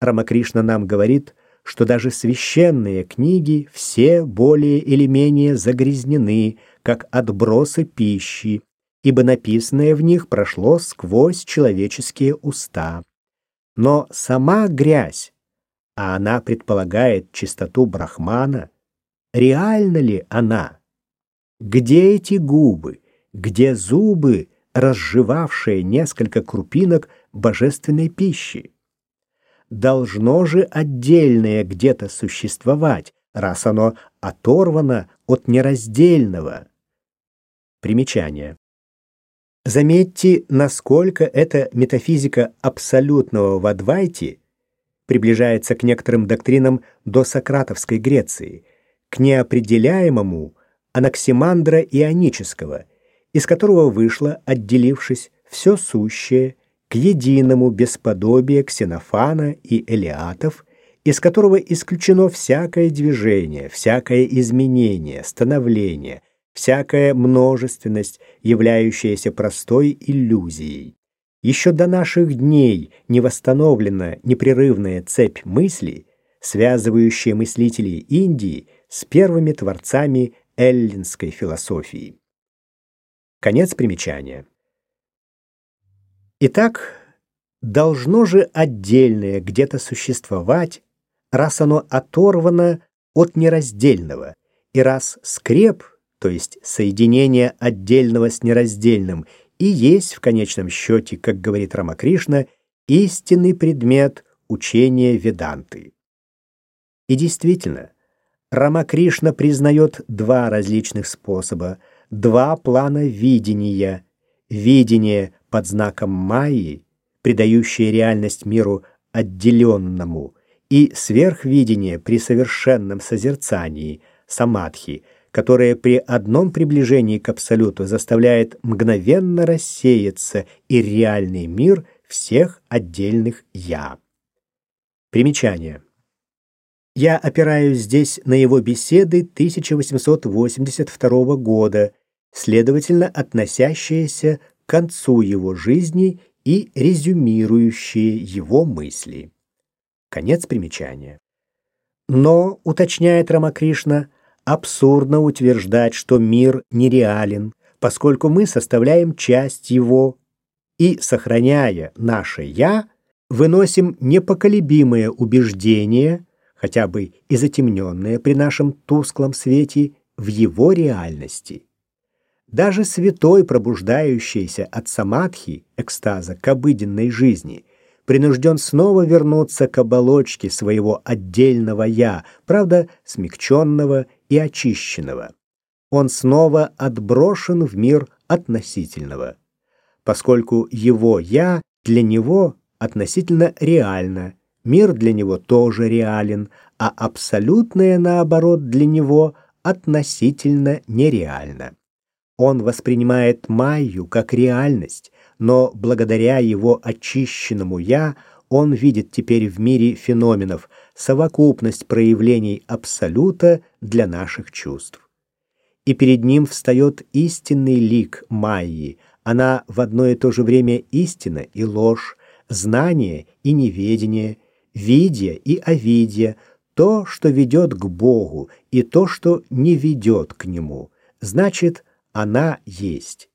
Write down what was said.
Рамакришна нам говорит, что даже священные книги все более или менее загрязнены, как отбросы пищи, ибо написанное в них прошло сквозь человеческие уста. Но сама грязь, а она предполагает чистоту Брахмана, реальна ли она? Где эти губы, где зубы, разжевавшие несколько крупинок божественной пищи? Должно же отдельное где-то существовать, раз оно оторвано от нераздельного. Примечание. Заметьте, насколько эта метафизика абсолютного в Адвайте приближается к некоторым доктринам до Сократовской Греции, к неопределяемому Анаксимандра Ионического, из которого вышло, отделившись, все сущее, к единому бесподобие Ксенофана и Элиатов, из которого исключено всякое движение, всякое изменение, становление, всякая множественность, являющаяся простой иллюзией. Еще до наших дней не восстановлена непрерывная цепь мыслей, связывающая мыслителей Индии с первыми творцами эллинской философии. Конец примечания. Итак, должно же отдельное где-то существовать, раз оно оторвано от нераздельного, и раз скреп — то есть соединение отдельного с нераздельным, и есть в конечном счете, как говорит Рамакришна, истинный предмет учения Веданты. И действительно, Рамакришна признает два различных способа, два плана видения. Видение под знаком Майи, придающее реальность миру отделенному, и сверхвидение при совершенном созерцании, самадхи – которое при одном приближении к абсолюту заставляет мгновенно рассеяться и реальный мир всех отдельных «я». Примечание. Я опираюсь здесь на его беседы 1882 года, следовательно, относящиеся концу его жизни и резюмирующие его мысли. Конец примечания. Но, уточняет Рамакришна, абсурдно утверждать, что мир нереален, поскольку мы составляем часть его и, сохраняя наше «я», выносим непоколебимое убеждение, хотя бы и затемненное при нашем тусклом свете, в его реальности. Даже святой, пробуждающийся от самадхи, экстаза, к обыденной жизни, принужден снова вернуться к оболочке своего отдельного «я», правда, смягченного и очищенного. Он снова отброшен в мир относительного, поскольку его «я» для него относительно реально, мир для него тоже реален, а абсолютное, наоборот, для него относительно нереально. Он воспринимает Майю как реальность, но благодаря его очищенному «я» он видит теперь в мире феноменов совокупность проявлений Абсолюта для наших чувств. И перед ним встает истинный лик Майи, она в одно и то же время истина и ложь, знание и неведение, видя и овидье, то, что ведет к Богу, и то, что не ведет к Нему. Значит, она есть.